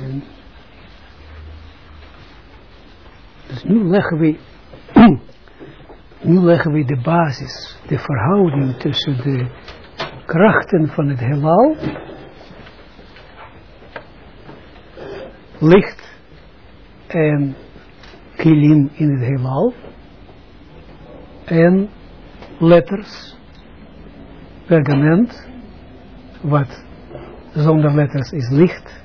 En dus nu leggen we, nu leggen we de basis, de verhouding tussen de krachten van het heelal, licht en kilim in het heelal, en letters, pergament, wat zonder letters is licht,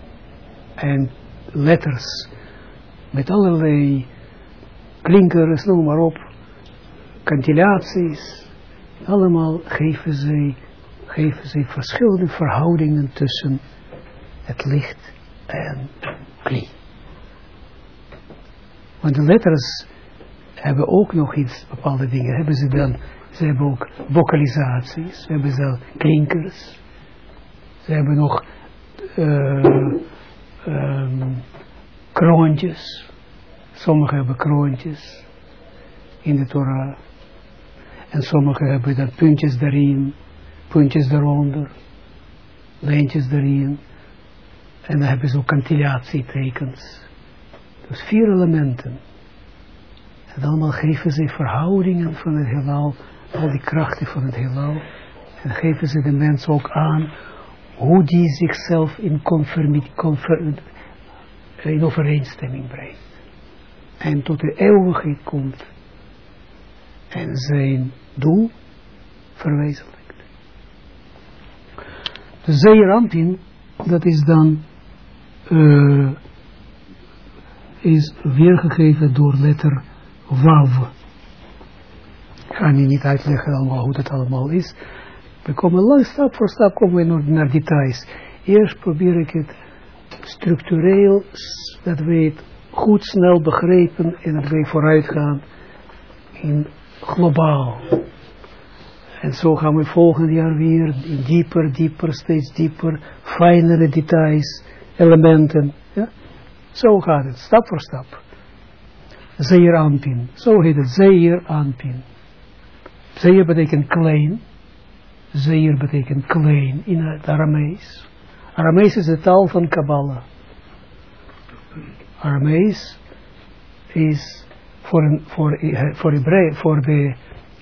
en letters met allerlei klinkers, noem maar op, kantilaties, allemaal geven ze, geven ze verschillende verhoudingen tussen het licht en kli. Want de letters hebben ook nog iets, bepaalde dingen. Hebben ze dan, ze hebben ook vocalisaties, ze hebben ze klinkers, ze hebben nog uh, um, kroontjes. Sommigen hebben kroontjes in de Torah. En sommigen hebben dan puntjes erin, puntjes eronder, lijntjes erin. En dan hebben ze ook kantilatietekens. Dus vier elementen. En allemaal geven ze verhoudingen van het heelal, al die krachten van het heelal. En geven ze de mens ook aan hoe die zichzelf in, in overeenstemming brengt. En tot de eeuwigheid komt. En zijn doel verwezenlijkt. De zeerampin, dat is dan uh, is weergegeven door letter Wav. Ik ga nu niet uitleggen hoe dat allemaal is. We komen lang, stap voor stap komen we naar, details. Eerst probeer ik het structureel, dat we het goed snel begrepen en dat we vooruit gaan in globaal. En zo gaan we volgend jaar weer dieper, dieper, steeds dieper, fijnere details, elementen. Ja? Zo gaat het, stap voor stap. Zeer aanpin, zo heet het, zeer aanpin. Zeer betekent klein, zeer betekent klein in het Aramees. Aramees is de taal van Kabbalah. Aramees is voor, een, voor, voor, Hebrei, voor de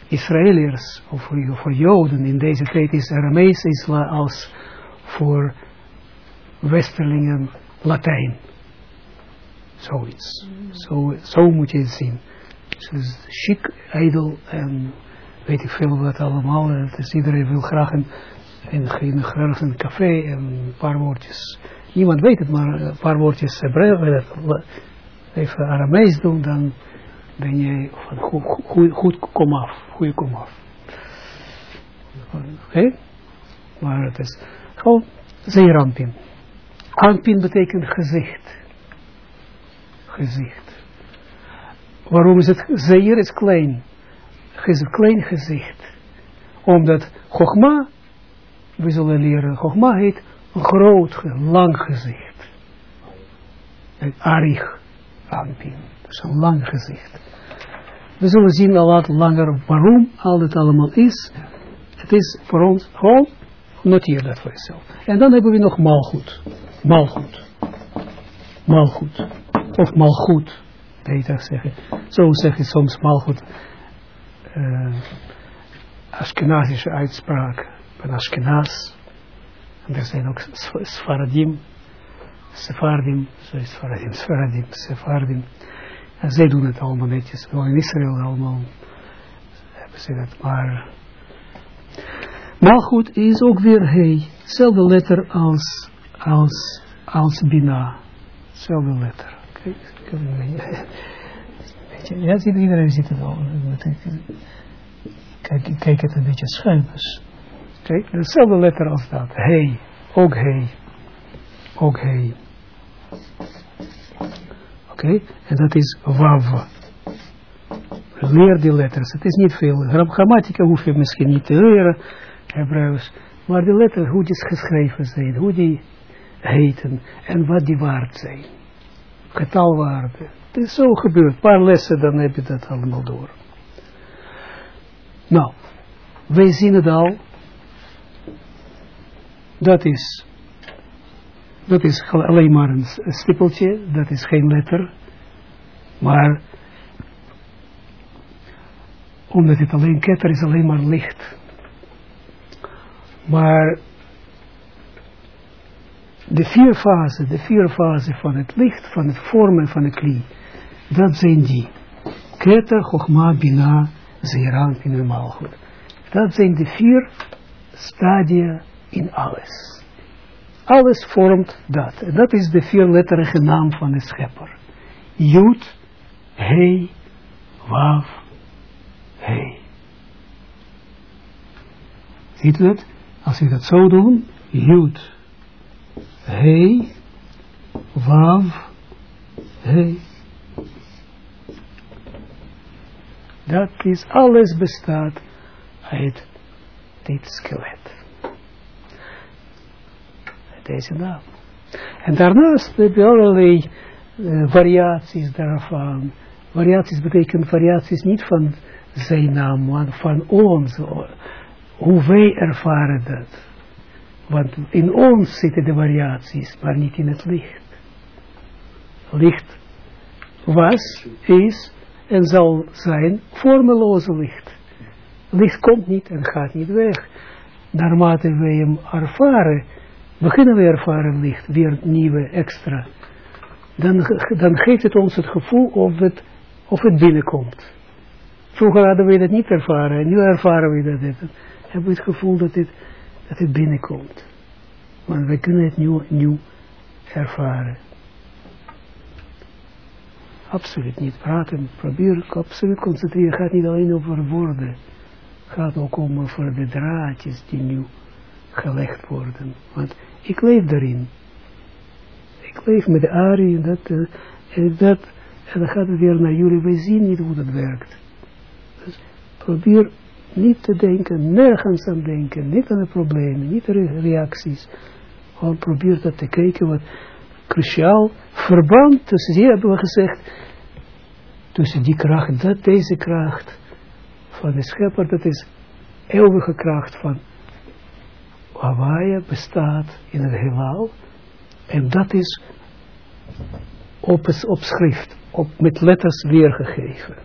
Israëliërs of voor, voor Joden in deze tijd is Aramees is als voor Westerlingen Latijn. Zoiets. Zo, zo moet je het zien. Dus chic, ijdel en weet ik veel wat allemaal. Is, iedereen wil graag een, een, graag een café en een paar woordjes. Niemand weet het, maar een paar woordjes Hebreeuws, even Aramees doen, dan ben je van goed, goed, goed kom af. Goeie kom af. Oké? Maar het is gewoon zeer aanpin. Aanpin betekent gezicht. Gezicht. Waarom is het zeer is klein? Klein gezicht. Omdat Chogma, we zullen leren, Chogma heet een groot, lang gezicht. Een arig aanpin. Dus een lang gezicht. We zullen zien al wat langer waarom al dit allemaal is. Het is voor ons gewoon, noteer dat voor jezelf. En dan hebben we nog malgoed. Malgoed. Malgoed. Of malgoed, beter zeggen. Zo zeg je soms malgoed uh, Ashkenazische uitspraak van Ashkenaz. En er zijn ook Sfaradim, Sephardim, Sfaradim, Sfaradim, Sephardim. En zij doen het allemaal netjes. Wel in Israël allemaal hebben ze dat. Maar Malchut is ook weer hij. Hetzelfde letter als, als, als Bina. Hetzelfde letter. ja, ziet, iedereen ziet het al. Kijk, kijk het een beetje schuin. Dus. Kijk, dezelfde letter als dat. Hey, ook hey. Ook hey. Oké, en dat is wav. Leer die letters. Het is niet veel. Grammatica hoef je misschien niet te leren, Hebreeuws. Maar de letters, hoe die geschreven zijn, hoe die heten en wat die waard zijn. Getalwaarden. Het is zo gebeurd. Paar lessen, dan heb je dat allemaal door. Nou, wij zien het al. Dat is dat is alleen maar een stippeltje, dat is geen letter, maar omdat het alleen ketter is, alleen maar licht. Maar de vier fasen, de vier fasen van het licht, van het vormen van het kli, dat zijn die. Keter, Chogma, Bina, Zeeran en Malchut. Dat zijn de vier stadia in alles. Alles vormt dat. Dat is de vierletterige naam van de schepper. Jud, He, Wav, He. Ziet u het? Als je dat zo doen, Jud, He, Wav, He. Dat is, alles bestaat uit dit skelet. Deze naam. En daarnaast heb je allerlei uh, variaties daarvan. Variaties betekent variaties niet van zijn naam, maar van ons. Hoe wij ervaren dat. Want in ons zitten de variaties, maar niet in het licht. Licht was, is en zal zijn vormeloze licht. Licht komt niet en gaat niet weg. Naarmate wij hem ervaren, beginnen we ervaren licht, weer nieuwe, extra. Dan, dan geeft het ons het gevoel of het, of het binnenkomt. Vroeger hadden we dat niet ervaren, en nu ervaren we dat. Hebben we het gevoel dat het, dat het binnenkomt. Maar we kunnen het nieuw, nieuw ervaren. Absoluut niet praten, probeer absoluut concentreren. Het gaat niet alleen over woorden. Het gaat ook om over de draadjes die nu gelegd worden. Want ik leef daarin. Ik leef met de Ari en dat, uh, en dat, en dan gaat het weer naar jullie. Wij zien niet hoe dat werkt. Dus probeer niet te denken, nergens aan denken, niet aan de problemen, niet aan de reacties. Gewoon probeer dat te kijken wat cruciaal verband tussen, hier hebben we gezegd, tussen die kracht, dat deze kracht van de schepper, dat is eeuwige kracht van Hawaii bestaat in het heelal. En dat is op, op schrift, op, met letters weergegeven.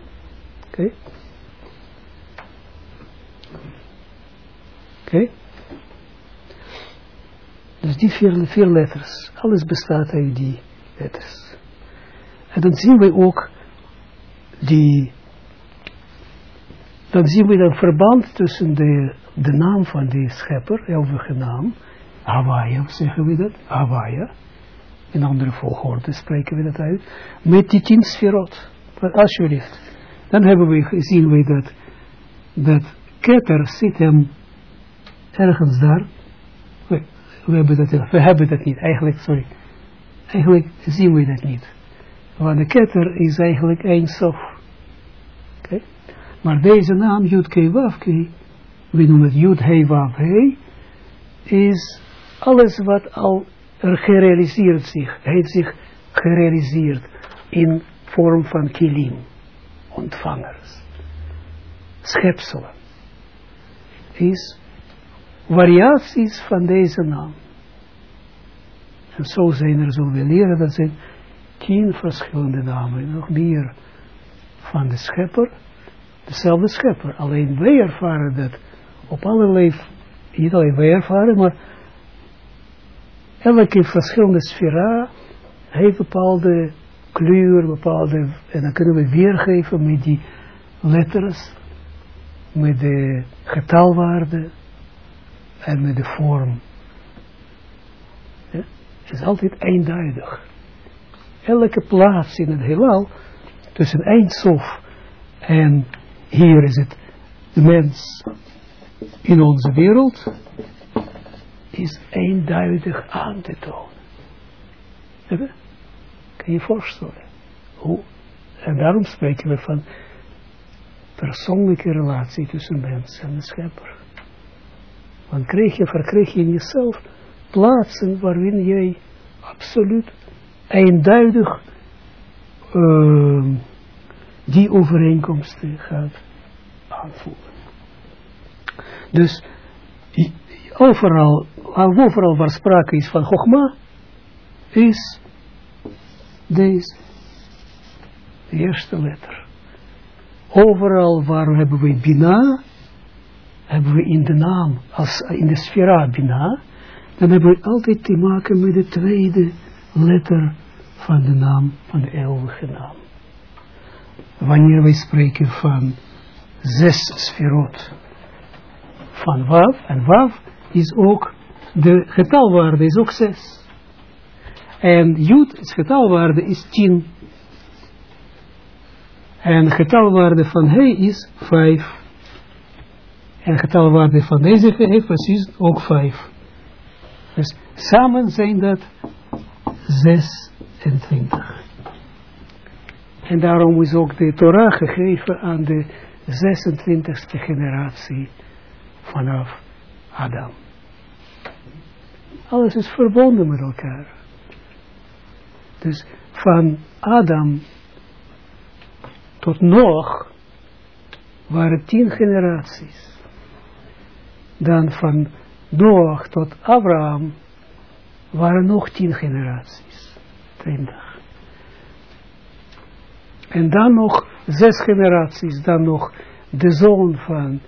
Oké? Oké? Dus die vier, vier letters, alles bestaat uit die letters. En dan zien we ook die, dan zien we een verband tussen de, de naam van die schepper, eeuwige naam, Hawaii, zeggen we dat, Hawaii, in andere volgorde spreken we dat uit, met die tien sferot, alsjeblieft. Dan hebben we, zien we dat, dat ketter zit hem ergens daar, we hebben dat, we hebben dat niet, eigenlijk, sorry, eigenlijk zien we dat niet. Want de ketter is eigenlijk sof. Okay? Maar deze naam, Wav Kei, we noemen het Yud Hei Hei, is alles wat al er gerealiseerd zich, heeft zich gerealiseerd in vorm van kilim, ontvangers, schepselen, is variaties van deze naam. En zo zijn er, leren, dat zijn tien verschillende namen, nog meer van de schepper, dezelfde schepper. Alleen wij ervaren dat op allerlei, niet alleen wij ervaren, maar elke verschillende sfera heeft bepaalde kleur, bepaalde, en dan kunnen we weergeven met die letters, met de getalwaarden, en met de vorm. Het is altijd eenduidig. Elke plaats in het heelal, tussen Eindsof en hier is het de mens in onze wereld, is eenduidig aan te tonen. Kan je je voorstellen? Hoe? En daarom spreken we van persoonlijke relatie tussen mens en de schepper. Dan krijg je, verkrijg je in jezelf plaatsen waarin jij absoluut eenduidig uh, die overeenkomsten gaat aanvoeren. Dus overal, overal waar sprake is van Chogma, is deze. De eerste letter. Overal waar hebben we Bina, hebben we in de naam, als in de sfera Bina, dan hebben we altijd te maken met de tweede letter van de naam, van de eeuwige naam. Wanneer wij spreken van zes sferot van Wav, en Wav is ook, de getalwaarde is ook zes. En Jud, het getalwaarde is tien. En getalwaarde van hij is vijf. En getalwaarde van deze heeft precies ook vijf. Dus samen zijn dat 26. En daarom is ook de Torah gegeven aan de 26e generatie vanaf Adam. Alles is verbonden met elkaar. Dus van Adam tot nog waren tien generaties. Dan van Noach tot Abraham waren nog tien generaties. Twintig. En dan nog zes generaties. Dan nog de zoon van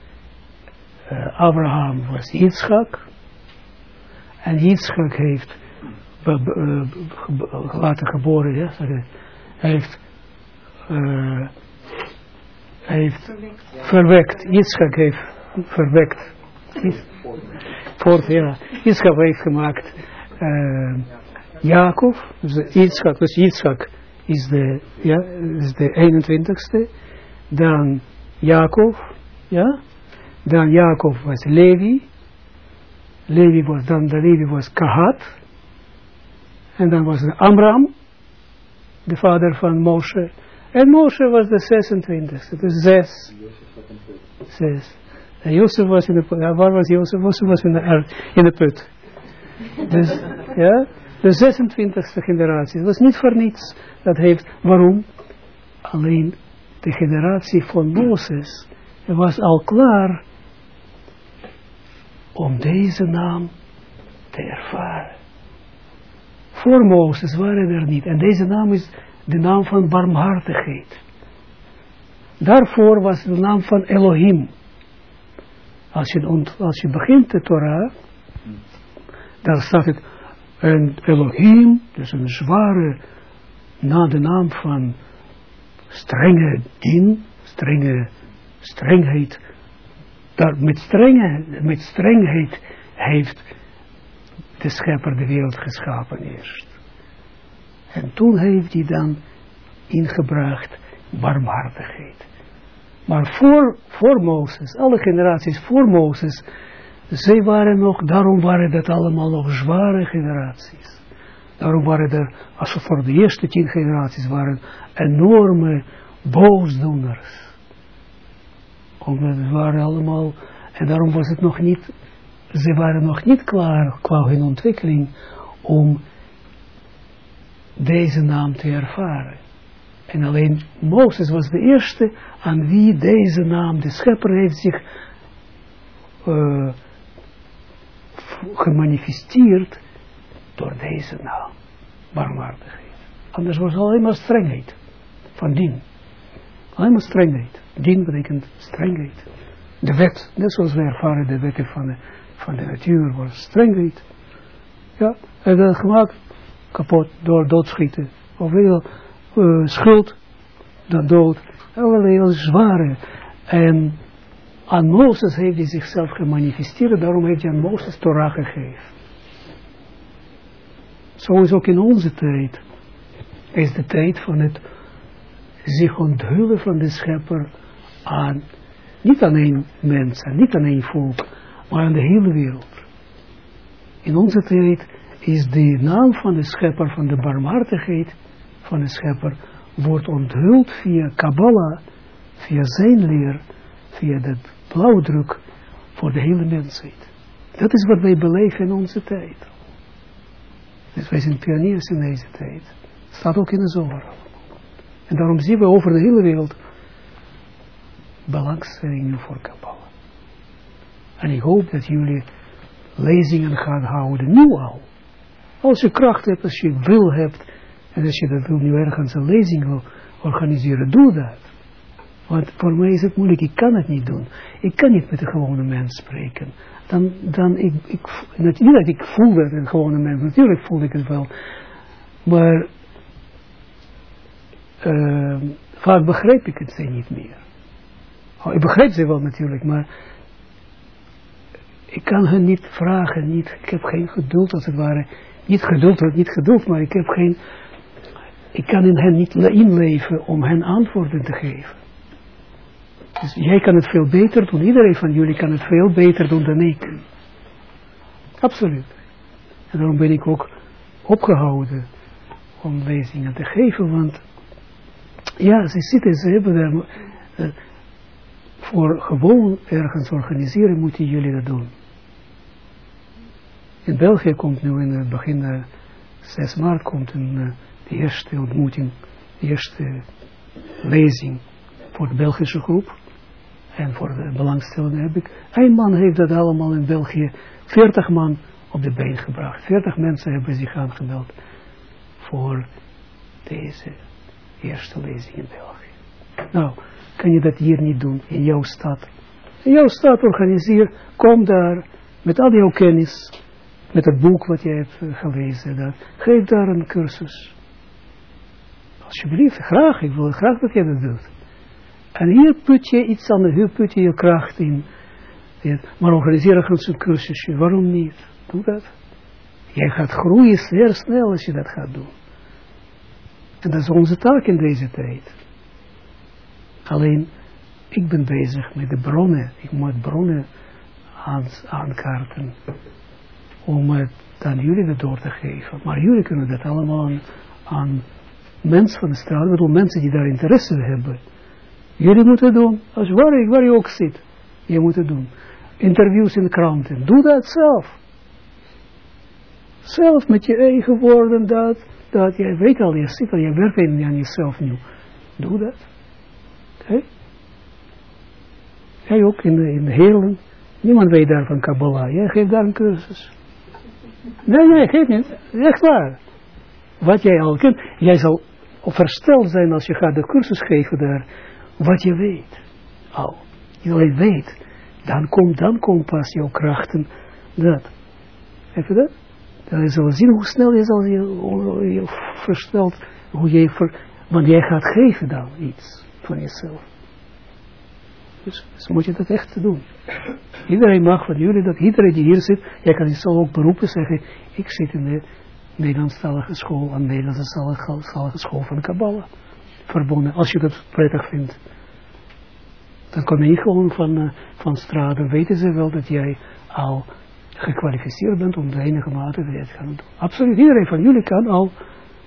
uh, Abraham was Yitzchak. En Yitzchak heeft later geboren, ja, hij heeft, uh, heeft verwekt, verwekt. Yitzchak heeft verwekt. Voort, ja. Yitzchak heeft gemaakt uh, Jacob, dus Yitzchak, dus Yitzchak is de, ja, is de 21ste, dan Jacob, ja, dan Jacob was Levi, Levi was dan, de Levi was Kahat, en dan was Amram, de vader van Moshe, en Moshe was de 26ste, dus zes, zes. En Jozef was in de put, waar was Jozef? Jozef was in de, in de put. Dus, ja, de 26e generatie. Dat was niet voor niets. Dat heeft, waarom? Alleen de generatie van Mozes was al klaar om deze naam te ervaren. Voor Mozes waren er niet. En deze naam is de naam van barmhartigheid. Daarvoor was de naam van Elohim. Als je, als je begint de Torah, dan staat het en Elohim, dus een zware, na de naam van strenge din, strenge strengheid, daar met, strenge, met strengheid heeft de schepper de wereld geschapen eerst. En toen heeft hij dan ingebracht barmhartigheid. Maar voor, voor Mozes, alle generaties voor Mozes, zij waren nog, daarom waren dat allemaal nog zware generaties. Daarom waren er, als we voor de eerste tien generaties waren, enorme boosdoeners. Omdat het waren allemaal, en daarom was het nog niet, ze waren nog niet klaar qua hun ontwikkeling om deze naam te ervaren. En alleen Mozes was de eerste aan wie deze naam, de schepper heeft zich uh, gemanifesteerd door deze naam, barmhartigheid. Anders was het alleen maar strengheid van dien. Alleen maar strengheid. Dien betekent strengheid. De wet, net zoals we ervaren de wetten van de, van de natuur, was strengheid. Ja, en dat gemaakt kapot door doodschieten. Of heel uh, schuld, dan dood. Allerlei heel zware. En aan Mozes heeft hij zichzelf gemanifesteerd, daarom heeft hij aan Mozes Torah gegeven. Zo is ook in onze tijd, is de tijd van het zich onthullen van de schepper aan, niet alleen mensen, niet alleen volk, maar aan de hele wereld. In onze tijd is de naam van de schepper, van de barmhartigheid van de schepper, wordt onthuld via Kabbalah, via zijn leer, via de blauwdruk voor de hele mensheid. Dat is wat wij beleven in onze tijd. Dus wij zijn pioniers in deze tijd. Staat ook in de zomer. En daarom zien we over de hele wereld belangstelling voor Kabbalah. En ik hoop dat jullie lezingen gaan houden, nu al. Als je kracht hebt, als je wil hebt, en als je dat wil nu ergens een lezing wil organiseren, doe dat. Want voor mij is het moeilijk, ik kan het niet doen. Ik kan niet met een gewone mens spreken. Dan, dan ik, ik, natuurlijk, ik voel dat een gewone mens, natuurlijk voel ik het wel. Maar uh, vaak begrijp ik het ze niet meer. Oh, ik begrijp ze wel natuurlijk, maar ik kan hen niet vragen, niet, ik heb geen geduld als het ware. Niet geduld, niet geduld, maar ik heb geen, ik kan in hen niet inleven om hen antwoorden te geven. Dus jij kan het veel beter doen, iedereen van jullie kan het veel beter doen dan ik. Absoluut. En daarom ben ik ook opgehouden om lezingen te geven, want ja, ze zitten, ze hebben daar, uh, voor gewoon ergens organiseren moeten jullie dat doen. In België komt nu in het begin uh, 6 maart komt een, de eerste ontmoeting, de eerste lezing voor de Belgische groep. En voor de belangstellenden heb ik, een man heeft dat allemaal in België, 40 man op de been gebracht. 40 mensen hebben zich aangemeld voor deze eerste lezing in België. Nou, kan je dat hier niet doen, in jouw stad. In jouw stad organiseer, kom daar, met al jouw kennis, met het boek wat je hebt eh, gelezen, geef daar een cursus. Alsjeblieft, graag, ik wil graag dat je dat doet. En hier put je iets aan, hier put je je kracht in. Maar organiseer een cursusje, waarom niet? Doe dat. Jij gaat groeien zeer snel als je dat gaat doen. En dat is onze taak in deze tijd. Alleen, ik ben bezig met de bronnen. Ik moet bronnen aan, aankaarten. Om het aan jullie door te geven. Maar jullie kunnen dat allemaal aan mensen van de straat. Bedoel, mensen die daar interesse hebben. Jullie moeten doen. Als waar, waar je ook zit. Je moet het doen. Interviews in kranten. Doe dat zelf. Zelf met je eigen woorden dat dat jij weet al, je zit al, je werkt aan jezelf nu. Doe dat. Oké? Jij ook in de, in. Niemand weet daar van Kabbalah. Jij geeft daar een cursus. Nee, nee, geef niet. Echt waar. Wat jij al kent. Jij zal versteld zijn als je gaat de cursus geven daar. Wat je weet. Al. Je weet. Dan komt, dan komt pas jouw krachten. Dat. Je dat? Dan je zal zien hoe snel je zal je, je verstelt, hoe je, ver, want jij gaat geven dan iets van jezelf. Dus, dus, moet je dat echt doen. Iedereen mag van jullie dat, iedereen die hier zit, jij kan jezelf ook beroepen zeggen, ik zit in de Nederlandstalige school, aan de Nederlandstalige school van Kabbalah. Verbonden, als je dat prettig vindt. Dan kom je gewoon van, uh, van straat, weten ze wel dat jij al gekwalificeerd bent om de enige mate te gaan doen. Absoluut, iedereen van jullie kan al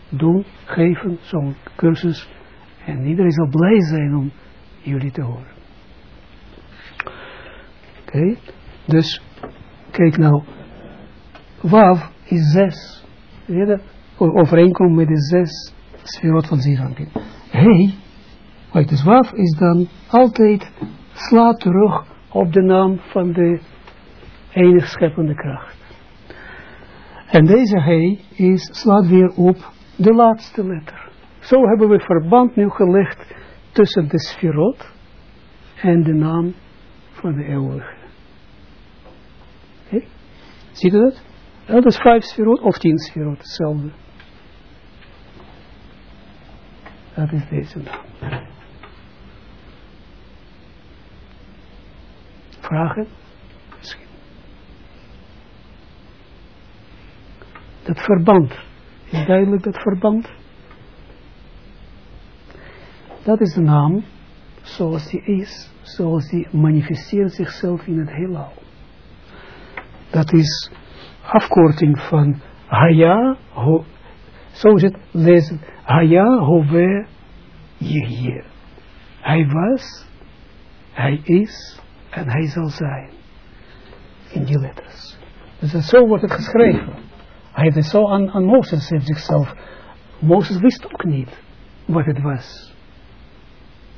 doen, geven, zo'n cursus. En iedereen zal blij zijn om jullie te horen. Oké, dus kijk nou, Wav is zes. Overeenkomt met de zes sferot van Ziranpin. Hey, kijk, dus Wav is dan altijd slaat terug op de naam van de enig scheppende kracht. En deze hij is, slaat weer op de laatste letter. Zo hebben we verband nu gelegd tussen de sferot en de naam van de eeuwige. Ziet u dat? Dat is vijf sferot of tien sferot, hetzelfde. Dat is deze naam. Vragen? dat verband. Is duidelijk dat verband? Dat is de naam zoals die is, zoals die manifesteert zichzelf in het heelal. Dat is afkorting van Haya, ho, zo is het lezen, Haya hove Yehye. Hij was, hij is en hij zal zijn. In die letters. Dus zo wordt het geschreven. Hij het zo aan, aan Mozes heeft zichzelf. Mozes wist ook niet wat het was.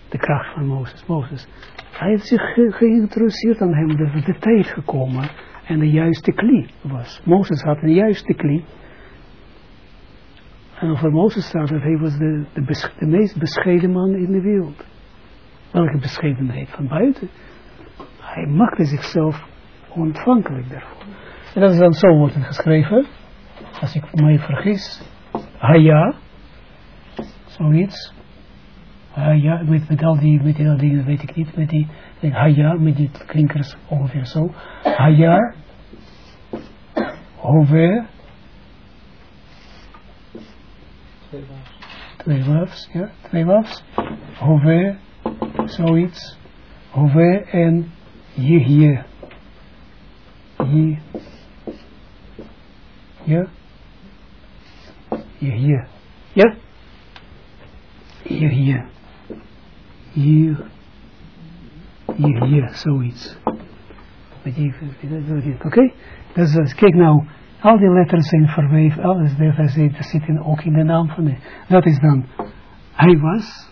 De kracht van Mozes. Mozes. Hij heeft zich ge geïntroduceerd aan hem dat de tijd gekomen en de juiste klie was. Mozes had een juiste klie En over Mozes staat dat hij was de, de meest bescheiden man in de wereld. Welke bescheidenheid van buiten? Hij maakte zichzelf ontvankelijk daarvoor. En dat is dan zo wordt het geschreven. Als ik mij vergis. Haya. Zoiets. Haya. Met, met al die, met al die dingen weet ik niet. Met die Haya. Met die klinkers ongeveer zo. Haya. Hover. Twee wafs, ja, twee wafs. Hove, zoiets. Hove en. Je. Ja. Jehie. Ja. Jehie. Hier. Jehie, zoiets. Oké? Dus kijk nou. Al die letters zijn verweven, alles dat zitten ook in de naam van de. Dat is dan, hij was,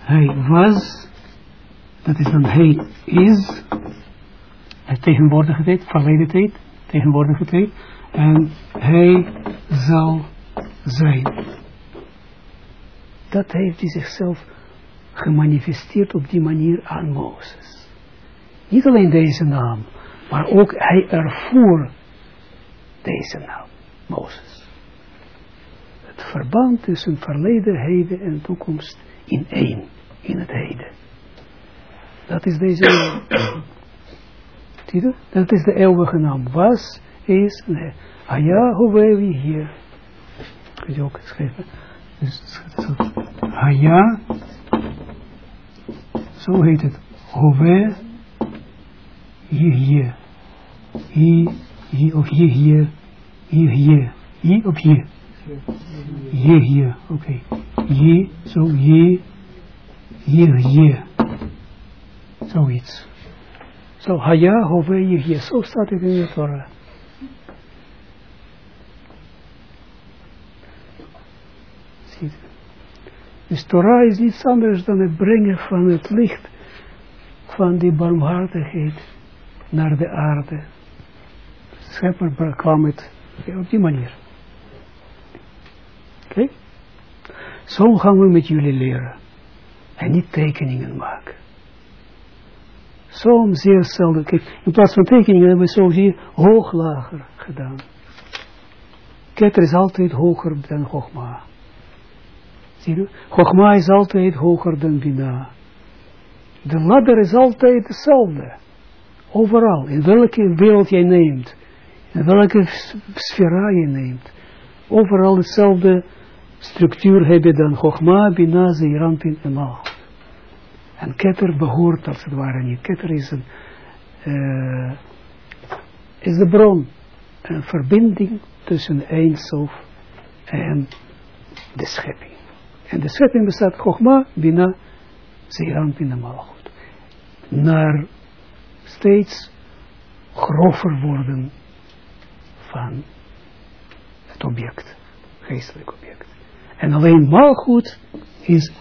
hij was, dat is dan hij is, het tegenwoordige tijd, verleden tijd, tegenwoordige tijd, en hij zal zijn. Dat heeft hij zichzelf gemanifesteerd op die manier aan Mozes. Niet alleen deze naam, maar ook hij ervoer deze naam, Mozes. Het verband tussen verleden, heden en toekomst in één, in het heden. Dat is deze naam. Zie je? Dat is de eeuwige naam. Was, is, nee. Hoe we hier. Kun je ook schrijven. Dus. Zo heet het. Hove. Hier, hier. Hier of hier, hier, hier, hier, hier of hier? Hier, hier, oké. Hier, zo, hier, hier, hier. Zoiets. Zo, haya, hove, hier, hier. Zo staat het in de Torah. Ziet Dus Torah is niets anders dan het brengen van het licht van die barmhartigheid naar de aarde schepper kwam het op die manier. Oké? Zo gaan we met jullie leren. En niet tekeningen maken. Zo zeer zelden. Kijk, in plaats van tekeningen hebben we zo hier hoog-lager gedaan. Keter is altijd hoger dan Chogma. Zie je? Is altijd hoger dan Bina. De ladder is altijd hetzelfde. Overal, in welke wereld jij neemt welke sfera je neemt. Overal dezelfde structuur hebben dan Chogma, Bina, Zeerampin en Malchut. En Keter behoort als het ware niet. Keter is, een, uh, is de bron, een verbinding tussen Eindsof en de schepping. En de schepping bestaat Chogma, Bina, Zeerampin en Malchut. Naar steeds grover worden van het object, geestelijk object. En alleen maalgoed is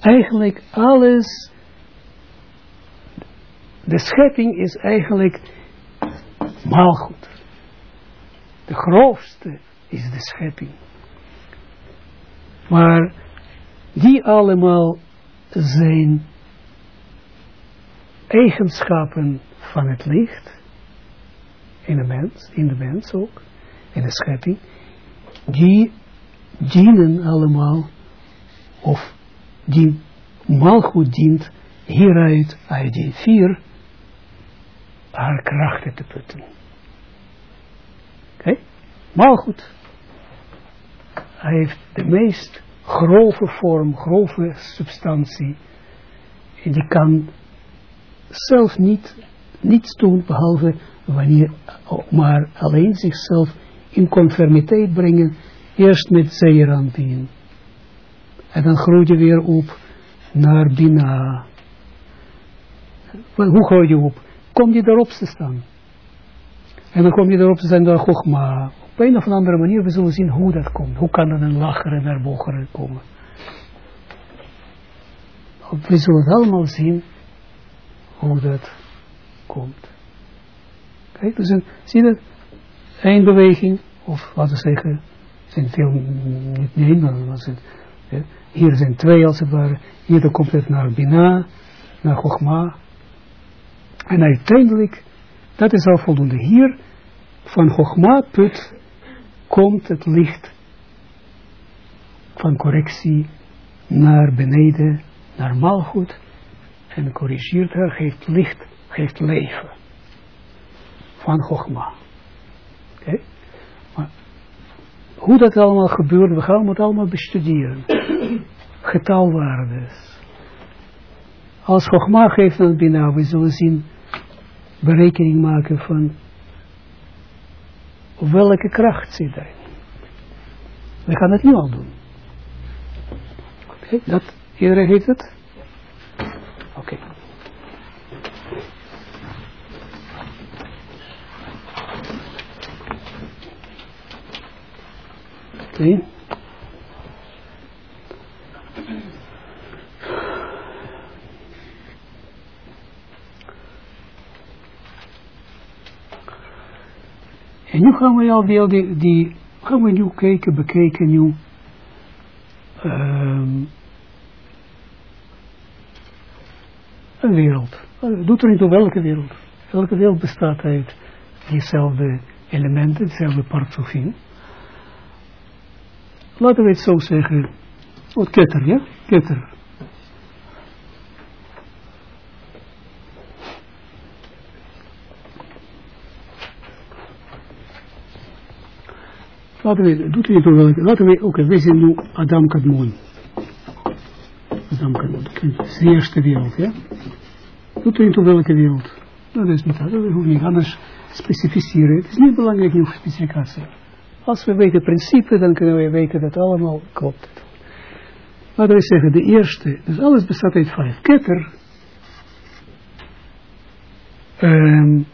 eigenlijk alles, de schepping is eigenlijk maalgoed. De grootste is de schepping. Maar die allemaal zijn eigenschappen van het licht in de mens, in de mens ook, in de schepping, die dienen allemaal, of die malgoed dient hieruit, uit die vier, haar krachten te putten. Oké? Okay? Malgoed. Hij heeft de meest grove vorm, grove substantie. Die kan zelf niet, niets doen behalve wanneer maar alleen zichzelf in conformiteit brengen, eerst met zeerampien. En dan groei je weer op naar Bina. Hoe groei je op? Kom je erop te staan. En dan kom je erop te staan door Chogma. Op een of andere manier, we zullen zien hoe dat komt. Hoe kan er een lachere naar boven komen. We zullen allemaal zien hoe dat komt. Kijk, dus een, zie dat? Eén beweging, of laten we zeggen, zijn veel, niet één, maar was het, hier zijn twee als het ware, hier komt het naar Bina, naar Chogma, en uiteindelijk, dat is al voldoende, hier van Chogma put komt het licht van correctie naar beneden, naar Malchut, en corrigeert haar, geeft licht, geeft leven. Van Chogma. Maar hoe dat allemaal gebeurt, we gaan het allemaal bestuderen. Getalwaardes. Als Chogma geeft dan Bina, we zullen zien, berekening maken van welke kracht zit erin. We gaan het nu al doen. Oké, dat, iedereen heeft het? Oké. En nu gaan we al die, die, gaan we nu kijken, bekijken nu um, een wereld. Uh, doet er niet toe welke wereld. Elke wereld bestaat uit diezelfde elementen, dezelfde partsofie. Laten we het zo zeggen. Wat ketter, ja? Ketter. Laten we, doet niet welke, laten we, oké, we zijn nu Adam Kadmon. Adam Kadmon, dat is de eerste wereld, ja? Doet niet welke wereld. Dat is niet, dat hoef niet anders specificeren. Het is niet belangrijk in specificatie. Als we weten het principe, dan kunnen we weten dat allemaal klopt. Laten we zeggen, de eerste, dus alles bestaat uit vijf. Ketter, um,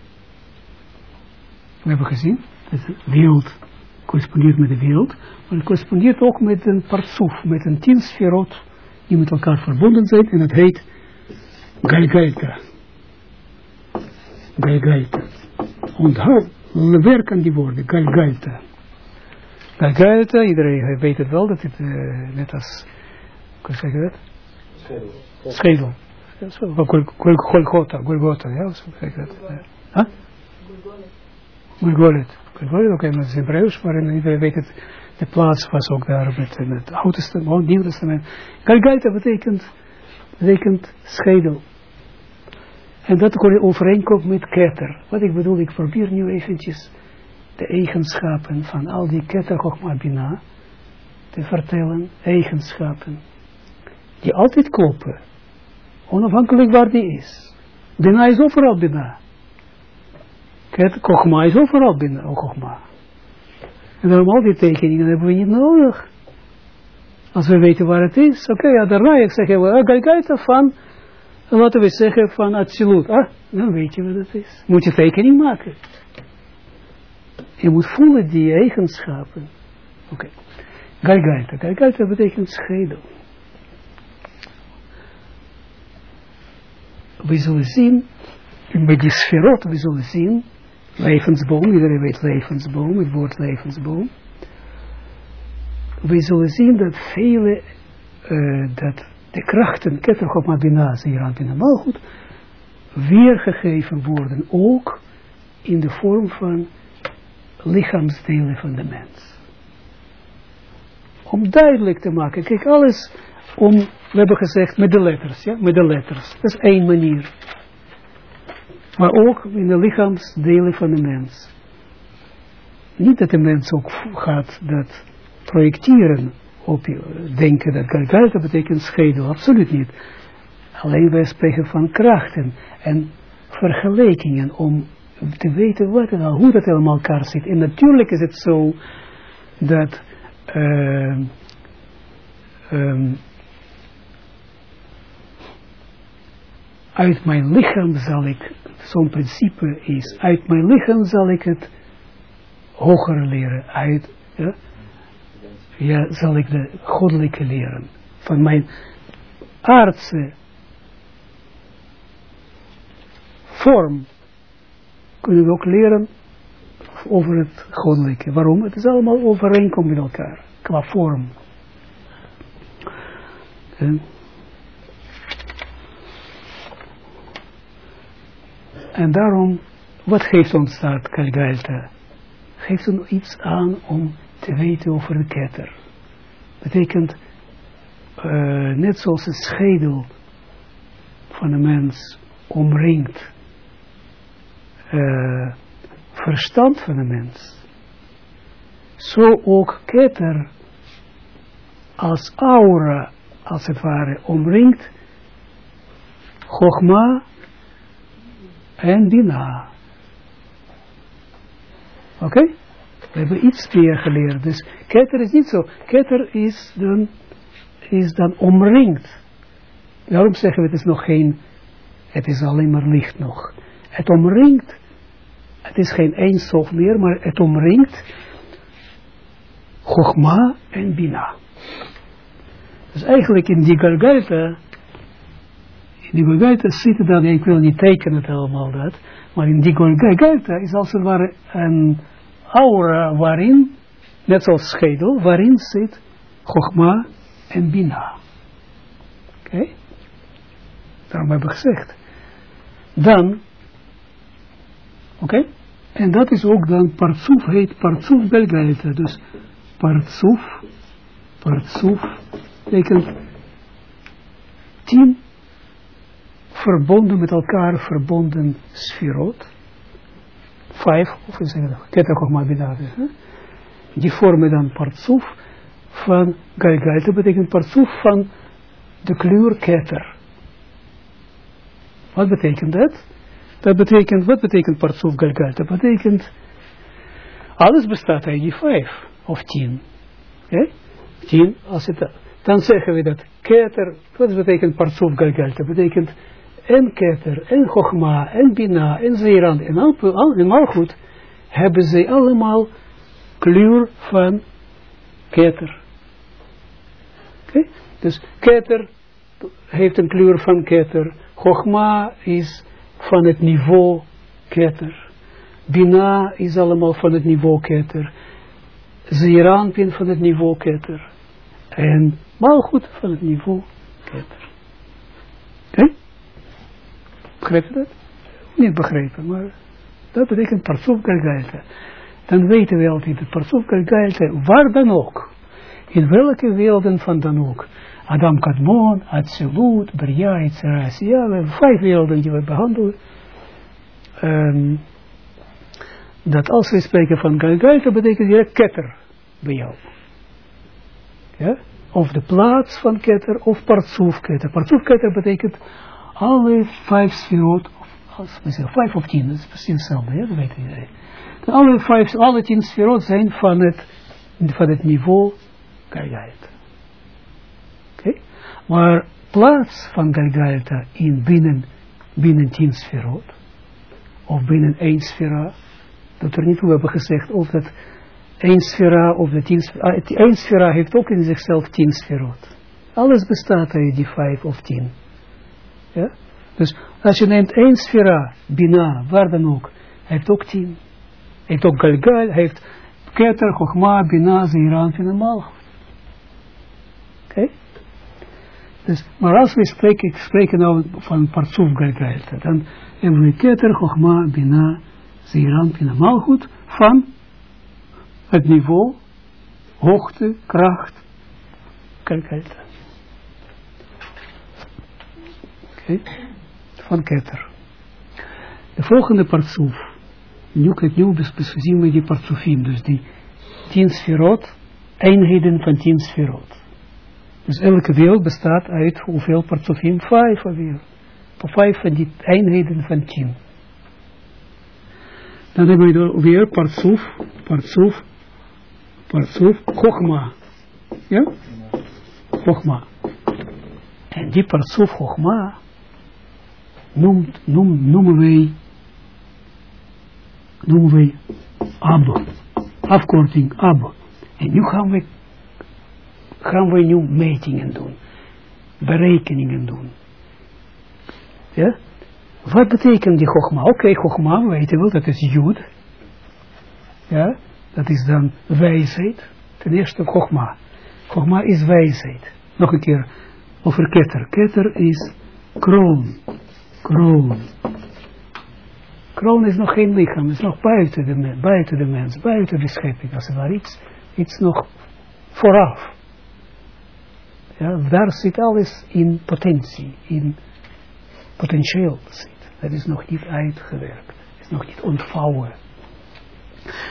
we hebben gezien, dat de wereld correspondeert met de wereld, maar het correspondeert ook met een partsoef, met een tien sferot, die met elkaar verbonden zijn, en dat heet Galgaita. Galgaita. Onthoud, werk aan die woorden, Galgaita. Galgaita, iedereen weet het wel, dat het uh, net als, hoe zeg je dat? Schedel. Schedel. Golgotha, Golgotha, ja, zo zeg je dat. Huh? Golgolet. Golgolet, oké, dat is Hebreeuws, maar iedereen weet het, de plaats was ook daar met, het Oude Testament, Nieuw Testament. Galgaita betekent, betekent schedel. En dat overeenkomt met ketter. Wat ik bedoel, ik probeer nu eventjes de eigenschappen van al die ketter Chochma Bina te vertellen, eigenschappen, die altijd kloppen, onafhankelijk waar die is. Bina is overal Bina. Ket, Chochma is overal Bina, Chochma. En daarom al die tekeningen hebben we niet nodig. Als we weten waar het is, oké, okay, ja, daarna zeggen we, Galgaita van, laten we zeggen van Atsilut. Ah, dan weet je wat het is. Moet je tekening maken. Je moet voelen die eigenschappen. Oké. Okay. Galgaita. Galgaita betekent schedel. We zullen zien, met die sferot, we zullen zien, levensboom, iedereen weet levensboom, het woord levensboom. We zullen zien dat vele, uh, dat de krachten, Keterchop Abina, Zeeran Bina Malchut, weergegeven worden ook in de vorm van lichaamsdelen van de mens. Om duidelijk te maken, kijk alles om, we hebben gezegd met de letters, ja, met de letters. Dat is één manier. Maar ook in de lichaamsdelen van de mens. Niet dat de mens ook gaat dat projecteren op je, denken dat Galgalta betekent schedel, absoluut niet. Alleen wij spreken van krachten en vergelijkingen om te weten wat het, hoe dat helemaal elkaar zit. En natuurlijk is het zo dat uh, um, uit mijn lichaam zal ik, zo'n principe is, uit mijn lichaam zal ik het hoger leren, uit, ja, ja, zal ik de goddelijke leren. Van mijn aardse vorm kunnen we ook leren over het goddelijke. Waarom? Het is allemaal overeenkomt met elkaar, qua vorm. En, en daarom, wat geeft ons dat Kalgalta? Geeft ons iets aan om te weten over de ketter. Betekent, uh, net zoals de schedel van een mens omringt uh, verstand van de mens. Zo ook ketter als aura, als het ware, omringt Chogma en Bina. Oké? We hebben iets meer geleerd. Dus ketter is niet zo. Ketter is dan, is dan omringd. Daarom zeggen we het is nog geen, het is alleen maar licht nog. Het omringt het is geen eindstof meer, maar het omringt Chogma en Bina. Dus eigenlijk in die Galgalta, in die Galgalta zitten dan, ik wil niet tekenen het allemaal dat, maar in die Galgalta is als het ware een aura waarin, net zoals schedel, waarin zit Chogma en Bina. Oké? Daarom heb ik gezegd. Dan, oké? En dat is ook dan partsoef heet partsoef belgaita. Dus partsoef, partsoef betekent tien verbonden met elkaar verbonden sferot. Vijf, of is het ketakogma binade. Die vormen dan partsoef van galgaita betekent partsoef van de kleur ketter. Wat betekent dat? Dat betekent, wat betekent Partsuf Galgal? Dat betekent, alles bestaat uit die vijf of tien. Okay? Tien, als het, dan zeggen we dat keter, wat betekent Partsuf Galgal? Dat betekent en keter, en Chogma, en Bina, en Zeerand, en al, al, Malchut, hebben ze allemaal kleur van keter. Okay? Dus keter heeft een kleur van keter. Chogma is van het niveau ketter. Bina is allemaal van het niveau ketter. Zeeranpin van het niveau ketter. En Malgoed van het niveau ketter. Oké? Begrijp je dat? Niet begrepen, maar dat betekent Parsuf Galgaita. Dan weten we altijd dat Parsuf Galgaita, waar dan ook, in welke werelden van dan ook, Adam Kadmon, Atzilut, Bria. Ja, we hebben vijf werelden die we behandelen. Um, dat als we spreken van Galgalta betekent direct ketter bij jou. Ja? Of de plaats van ketter of partsoef ketter. Partsoef ketter betekent alle vijf sferot, of vijf of tien, dat is precies hetzelfde, ja, dat weet iedereen. Alle, vijf, alle tien sferot zijn van het, van het niveau Galgalta. Maar plaats van Galgalta in binnen, binnen tien sferot, of binnen één sfera, dat er niet toe hebben gezegd of dat één sfera of de tien sfera, ah, één sfera heeft ook in zichzelf tien sferot. Alles bestaat uit die vijf of tien. Dus als je neemt één sfera, bina, waar dan ook, heeft ook tien. Heeft ook Galgal, heeft Keter, Chochma, Bina, Zeeran, en Oké? Dus, maar als we spreken, spreken nou van Partsuf Galgalta, dan hebben we Keter, Chogma, Bina, Zeeran, Bina, Malchut, van het niveau, hoogte, kracht, Galgalta. Van Keter. De volgende Partsuf, nu, nu zien we die Partsufim, dus die tien sferot, eenheden van tien sferot. Dus elke wereld bestaat uit hoeveel partsofim? Vijf alweer. Vijf van die eenheden van tien. Dan hebben we weer partsoef, partsoef, partsoef, chogma. Ja? Chogma. En die partsoef chogma noemt, noem, noemen wij noemen wij ab. Afkorting ab. En nu gaan we gaan we nu metingen doen. Berekeningen doen. Ja? Wat betekent die Chogma? Oké, okay, Chogma, we weten wel, dat is Jud. ja, dat is dan wijsheid. Ten eerste Chogma. Chogma is wijsheid. Nog een keer over ketter. Ketter is kroon. Kroon. Kroon is nog geen lichaam, is nog buiten de, mens, buiten de schepping, als het ware iets, iets nog vooraf. Ja, daar zit alles in potentie, in potentieel. Dat is nog niet uitgewerkt, is nog niet ontvouwen.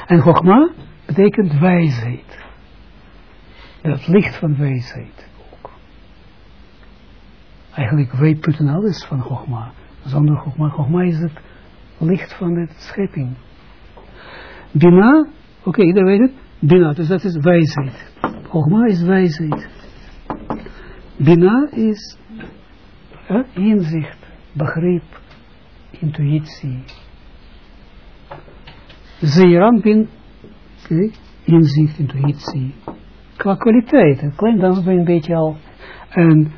En Chogma betekent wijsheid. Dat licht van wijsheid. Eigenlijk wij putten alles van Chogma. Zonder Chogma, Chogma is het licht van de schepping. Bina, oké, okay, iedereen weet het? Bina, dus dat is wijsheid. Chogma is wijsheid. Bina is inzicht, begrip, intuïtie. Zeerampin, okay, inzicht, intuïtie. Qua kwaliteit, klein dan ben je een beetje al. En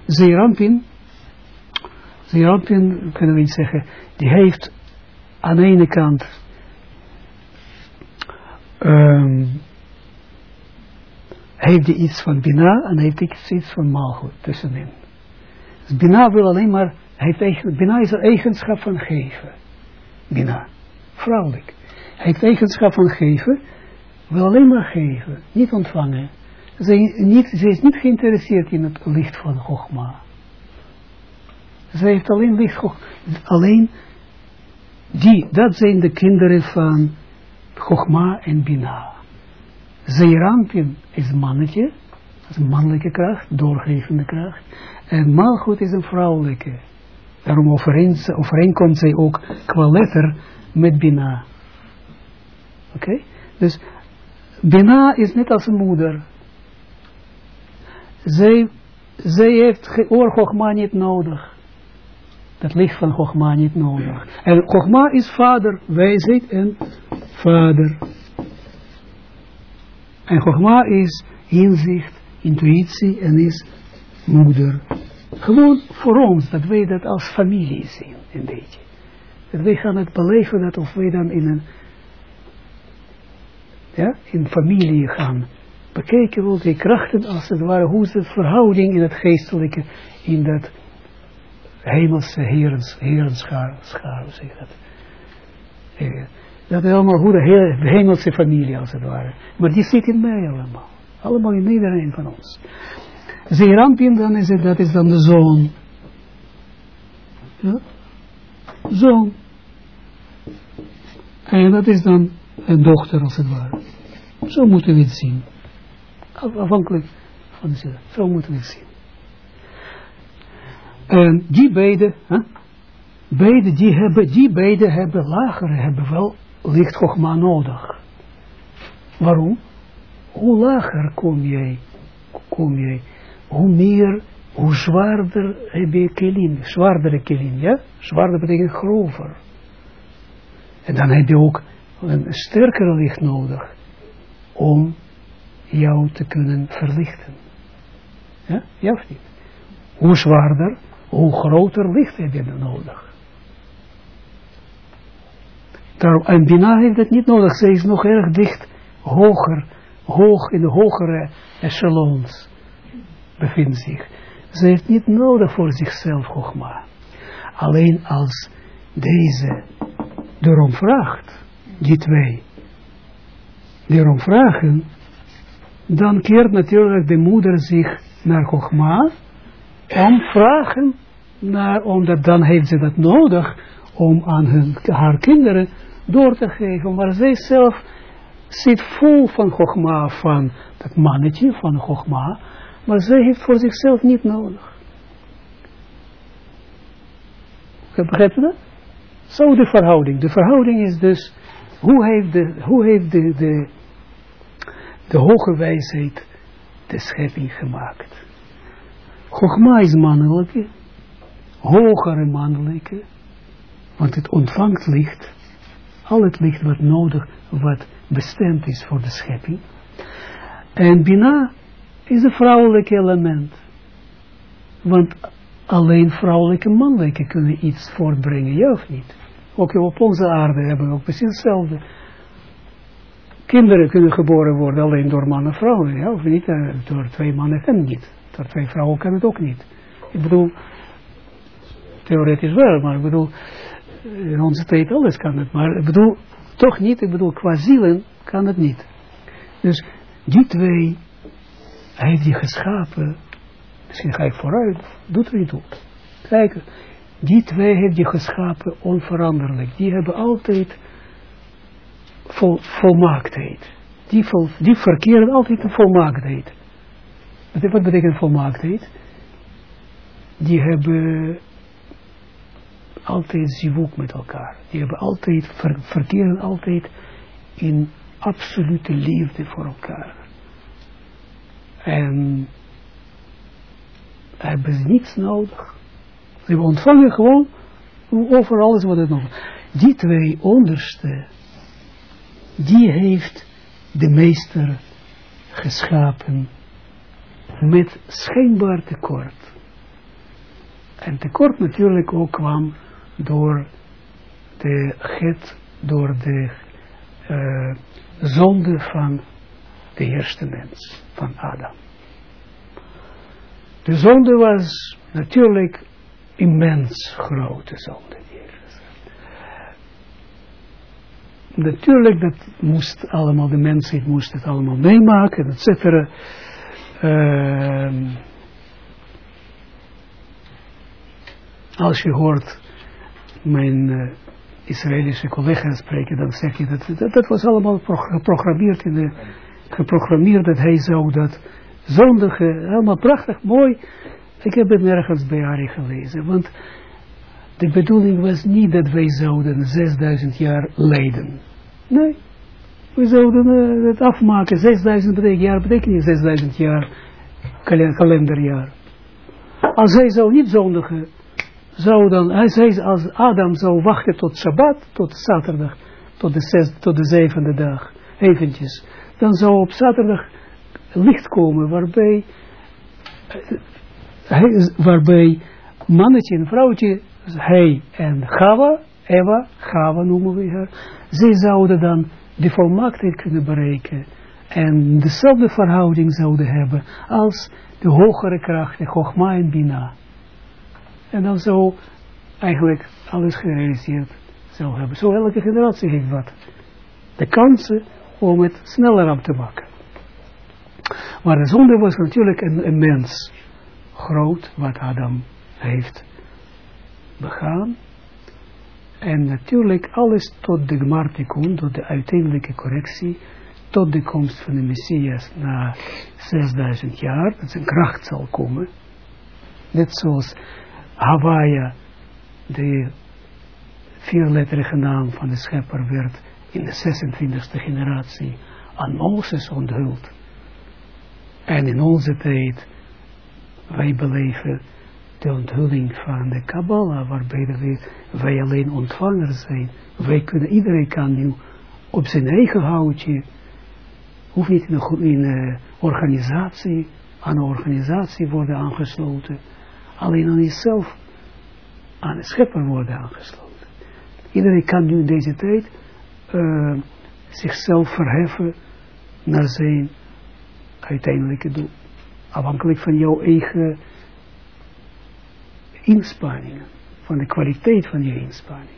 Zeerampin, Zeerampin kunnen we iets zeggen, die heeft aan de ene kant um, heeft hij iets van Bina en heeft iets van Malchut tussenin. Dus Bina wil alleen maar, heeft eigen, Bina is een eigenschap van geven. Bina, vrouwelijk. Hij heeft eigenschap van geven, wil alleen maar geven, niet ontvangen. Ze, niet, ze is niet geïnteresseerd in het licht van Chogma. Ze heeft alleen licht, alleen die, dat zijn de kinderen van Chogma en Bina. Zeerampin is mannetje, dat is een mannelijke kracht, doorgevende kracht. En Malchut is een vrouwelijke. Daarom overeenkomt zij ook qua letter met Bina. Oké? Dus Bina is net als een moeder. Zij, zij heeft Chogma niet nodig. Dat licht van Chogma niet nodig. En Chogma is vader, wijsheid en vader. En Chogma is inzicht, intuïtie en is moeder. Gewoon voor ons, dat wij dat als familie zien, een beetje. Dat wij gaan het beleven, dat of wij dan in een, ja, in familie gaan bekijken, wil die krachten als het ware, hoe is de verhouding in het geestelijke, in dat hemelse herens, herenschaar, schaar, zeg dat? Dat is allemaal hoe de hemelse familie als het ware. Maar die zit in mij allemaal. Allemaal in iedereen van ons. Zeerampin dan is het, dat is dan de zoon. Ja? Zoon. En dat is dan een dochter als het ware. Zo moeten we het zien. Afhankelijk van de Zo moeten we het zien. En die beide, hè, beide die hebben, die beide hebben lagere, hebben wel licht Chogma nodig. Waarom? Hoe lager kom jij, kom jij, hoe meer, hoe zwaarder heb je kelim, zwaardere kelim, ja? Zwaarder betekent grover. En dan heb je ook een sterkere licht nodig om jou te kunnen verlichten. Ja, ja of niet? Hoe zwaarder, hoe groter licht heb je nodig. En Bina heeft het niet nodig, zij is nog erg dicht, hoger, hoog in de hogere echelons bevindt zich. Ze heeft niet nodig voor zichzelf, Chogma. Alleen als deze erom vraagt, die twee, erom vragen, dan keert natuurlijk de moeder zich naar Chogma, om vragen, naar, omdat dan heeft ze dat nodig, om aan haar kinderen door te geven, maar zij zelf zit vol van Chogma, van dat mannetje van Chogma, maar zij heeft voor zichzelf niet nodig. Begrijp je dat? Zo de verhouding. De verhouding is dus, hoe heeft de, hoe heeft de, de, de hoge wijsheid de schepping gemaakt? Chogma is mannelijke, hogere mannelijke, want het ontvangt licht al het licht wat nodig, wat bestemd is voor de schepping. En Bina is een vrouwelijk element. Want alleen vrouwelijke en mannelijke kunnen iets voortbrengen, ja of niet? Ook op onze aarde hebben we ook precies hetzelfde. kinderen kunnen geboren worden alleen door man en vrouw. Ja, of niet, uh, door twee mannen het niet. Door twee vrouwen kan het ook niet. Ik bedoel, theoretisch wel, maar ik bedoel, in onze tijd alles kan het. Maar ik bedoel, toch niet, ik bedoel, qua zielen kan het niet. Dus die twee, hij heeft die geschapen, misschien ga ik vooruit, doet er niet toe. Kijk, die twee heeft hij geschapen onveranderlijk. Die hebben altijd vol, volmaaktheid. Die, vol, die verkeren altijd de volmaaktheid. Wat betekent volmaaktheid? Die hebben altijd zivuk met elkaar. Die hebben altijd, ver, verkeren altijd in absolute liefde voor elkaar. En hebben ze niets nodig. Ze ontvangen gewoon over alles wat het nog. Die twee onderste, die heeft de meester geschapen met schijnbaar tekort. En tekort natuurlijk ook kwam door de het, door de uh, zonde van de eerste mens, van Adam. De zonde was natuurlijk immens grote zonde. Natuurlijk, dat moest allemaal, de mensheid moest het allemaal meemaken, et cetera. Uh, als je hoort mijn uh, Israëlische collega's spreken, dan zeg je dat, dat, dat was allemaal geprogrammeerd, in de, geprogrammeerd dat hij zou dat zondige, helemaal prachtig, mooi. Ik heb het nergens bij Ari gelezen, want de bedoeling was niet dat wij zouden 6000 jaar lijden. Nee, we zouden uh, het afmaken, 6000 jaar betekent niet 6000 jaar kalenderjaar. Als hij zou niet zondigen, zou dan, hij als Adam zou wachten tot Shabbat, tot zaterdag, tot de, zes, tot de zevende dag, eventjes, dan zou op zaterdag licht komen waarbij, hij, waarbij mannetje en vrouwtje, hij en Gava, Eva, Gava noemen we haar, zij zouden dan de volmaaktheid kunnen bereiken en dezelfde verhouding zouden hebben als de hogere krachten, Chogma en Bina. En dan zo eigenlijk alles gerealiseerd zou hebben. Zo elke generatie heeft wat. De kansen om het sneller af te maken. Maar de zonde was natuurlijk een, een mens groot wat Adam heeft begaan. En natuurlijk alles tot de Gmartikun, tot de uiteindelijke correctie, tot de komst van de Messias na 6000 jaar, dat zijn kracht zal komen. Net zoals Hawaii, de vierletterige naam van de schepper, werd in de 26e generatie aan Mozes onthuld. En in onze tijd, wij beleven de onthulling van de Kabbalah, waarbij wij, wij alleen ontvanger zijn. Wij kunnen, iedereen kan nu op zijn eigen houtje, hoeft niet in een, in een organisatie, aan een organisatie worden aangesloten alleen aan jezelf, aan de schepper worden aangesloten. Iedereen kan nu in deze tijd uh, zichzelf verheffen naar zijn uiteindelijke doel. Afhankelijk van jouw eigen inspanningen, van de kwaliteit van je inspanningen.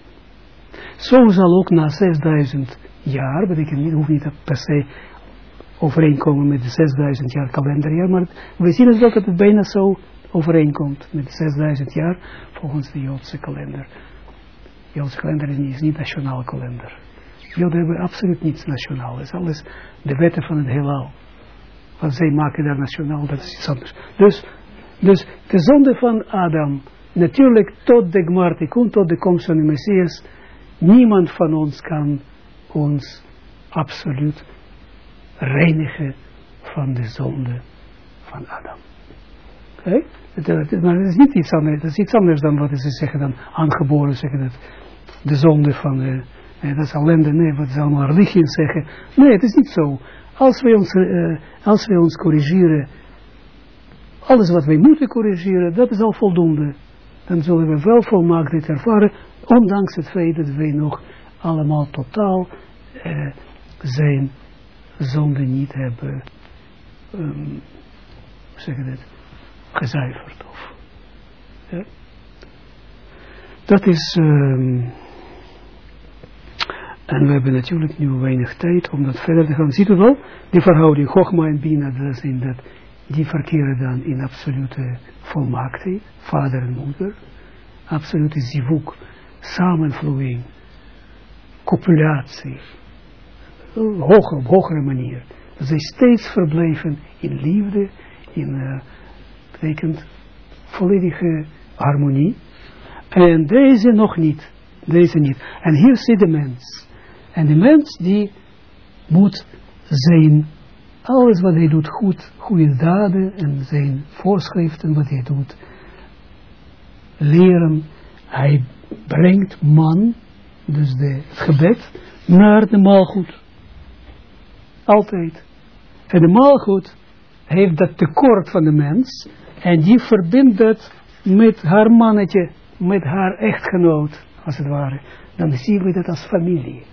Zo zal ook na 6000 jaar, betekent niet, hoeft niet per se overeenkomen met de 6000 jaar kalenderjaar, maar we zien wel dat het bijna zo overeenkomt met 6000 jaar volgens de Joodse kalender. De Joodse kalender is niet, is niet nationaal kalender. Joden hebben absoluut niets nationaal. Het is alles de wetten van het heelal. Wat zij maken daar nationaal, dat is iets anders. Dus, dus de zonde van Adam, natuurlijk tot de Gmartikun, tot de komst van de Messias, niemand van ons kan ons absoluut reinigen van de zonde van Adam. Okay? maar het is niet iets anders, het is iets anders dan wat ze zeggen dan aangeboren, zeggen dat de zonde van de, nee, dat is ellende, nee, wat ze allemaal religie zeggen. Nee, het is niet zo. Als wij ons, uh, als wij ons corrigeren, alles wat wij moeten corrigeren, dat is al voldoende. Dan zullen we wel volmaaktheid ervaren, ondanks het feit dat wij nog allemaal totaal uh, zijn zonde niet hebben, um, zeg dit, gezuiverd. Of, ja. Dat is, um, en we hebben natuurlijk nu weinig tijd om dat verder te gaan. Ziet u wel, die verhouding, Chogma en Bina, dat is in dat, die verkeren dan in absolute volmaaktheid, vader en moeder, absolute zivuk, samenvloeiing, copulatie, hoger, op hogere manier. Dat zij steeds verblijven in liefde, in, uh, betekent volledige harmonie. En deze nog niet, deze niet. En hier zit de mens. En de mens die moet zijn, alles wat hij doet goed, goede daden en zijn voorschriften wat hij doet, leren. Hij brengt man, dus de, het gebed, naar de maalgoed. Altijd. En de maalgoed heeft dat tekort van de mens en die verbindt dat met haar mannetje, met haar echtgenoot, als het ware. Dan zien we dat als familie.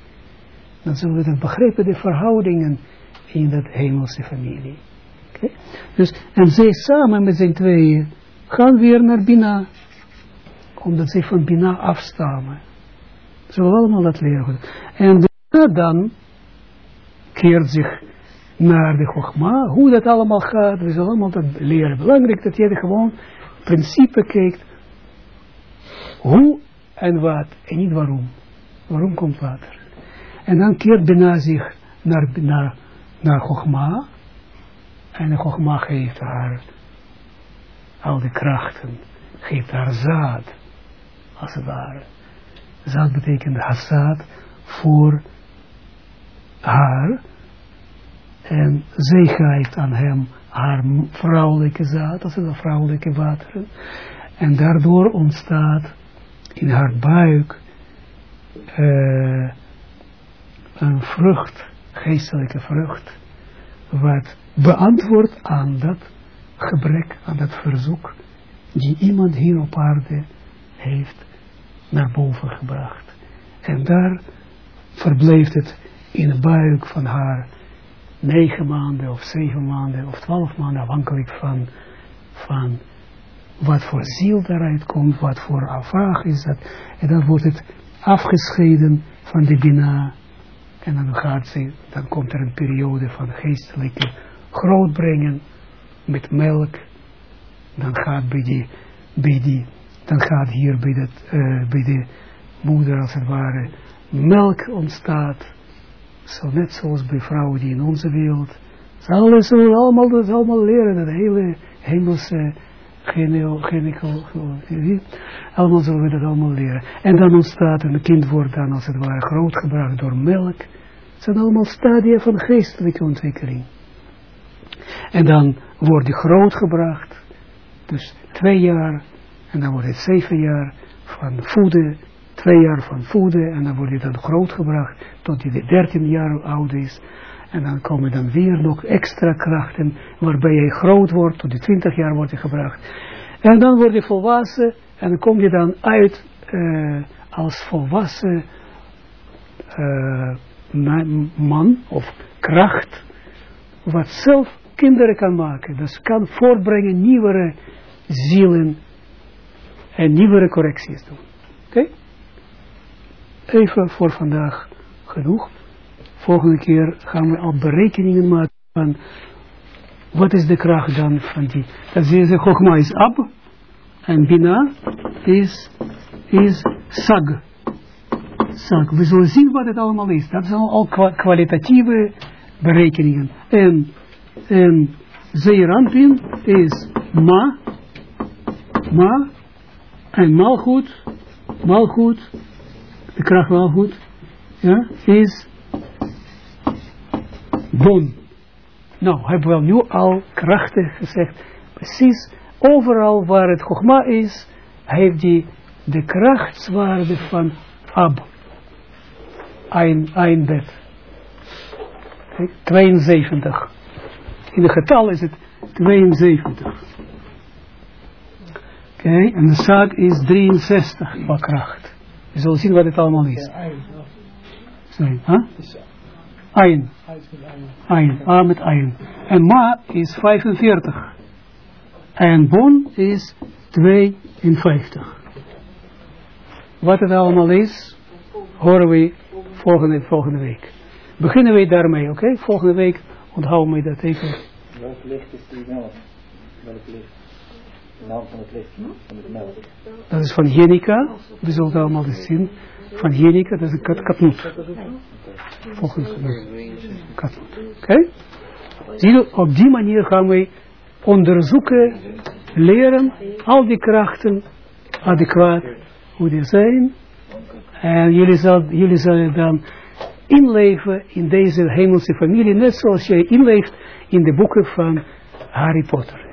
Dan zullen we dat begrijpen, de verhoudingen in dat hemelse familie. Dus, en zij samen met zijn tweeën gaan weer naar Bina. Omdat zij van Bina afstammen. Zullen allemaal dat leren. En dan keert zich naar de Chogma. Hoe dat allemaal gaat, we zullen allemaal dat leren. Belangrijk dat je er gewoon principe kijkt. Hoe en wat en niet waarom. Waarom komt water? En dan keert Bina zich naar, naar, naar Chogma. En Chogma geeft haar al die krachten. Geeft haar zaad. Als het ware. Zaad betekent hazaad voor haar. En zij geeft aan hem haar vrouwelijke zaad, als het vrouwelijke wateren. En daardoor ontstaat in haar buik uh, een vrucht, geestelijke vrucht, wat beantwoordt aan dat gebrek, aan dat verzoek, die iemand hier op aarde heeft naar boven gebracht. En daar verbleef het in de buik van haar negen maanden of zeven maanden of twaalf maanden, afhankelijk van, van wat voor ziel daaruit komt, wat voor afvraag is dat. En dan wordt het afgescheiden van de Bina. En dan gaat ze, dan komt er een periode van geestelijke grootbrengen met melk. Dan gaat bij die, bij die dan gaat hier bij, dat, bij de moeder als het ware melk ontstaat zo net zoals bij vrouwen die in onze wereld. Ze alles, allemaal, dat allemaal leren, dat hele hemelse genetical, allemaal zullen we dat allemaal leren. En dan ontstaat, een kind wordt dan als het ware grootgebracht door melk. Het zijn allemaal stadia van geestelijke ontwikkeling. En dan wordt hij grootgebracht, dus twee jaar, en dan wordt het zeven jaar van voeden, twee jaar van voeden en dan wordt hij dan grootgebracht tot hij 13 jaar oud is. En dan komen dan weer nog extra krachten waarbij hij groot wordt, tot hij 20 jaar wordt hij gebracht. En dan wordt hij volwassen en dan kom je dan uit uh, als volwassen uh, man of kracht, wat zelf kinderen kan maken. Dus kan voortbrengen nieuwere zielen en nieuwere correcties doen. Oké? Even voor vandaag genoeg. Volgende keer gaan we al berekeningen maken van wat is de kracht dan van die. Dat is de Chogma is Ab en Bina is, is Sag. Sag. We zullen zien wat het allemaal is. Dat zijn al kwalitatieve berekeningen. En, en Zeeranpin is Ma, Ma en Malgoed, Malgoed de kracht wel goed, ja, is bon. Nou, hebben we nu al krachtig gezegd, precies overal waar het Chogma is, heeft die de krachtswaarde van Ab. Ein, ein bed. 72. In de getal is het 72. Oké, okay, en de zaak is 63 qua kracht. Je zult zien wat het allemaal is. Sorry, huh? Ayin. Ayin. A met Ayin. En Ma is 45. En Bon is 52. Wat het allemaal is, horen we volgende, volgende week. Beginnen we daarmee, oké? Volgende week onthouden we dat even. Welk licht is die melk? Welk licht? De naam van het licht, van melk. Dat is van Jenica. We zullen het allemaal eens zien. Van Jenica, dat is een kat. Volgende week. Katnoet. Oké? Op die manier gaan we onderzoeken, leren, al die krachten adequaat, hoe die zijn. En jullie, zal, jullie zullen dan inleven in deze hemelse familie, net zoals jij inleeft in de boeken van Harry Potter.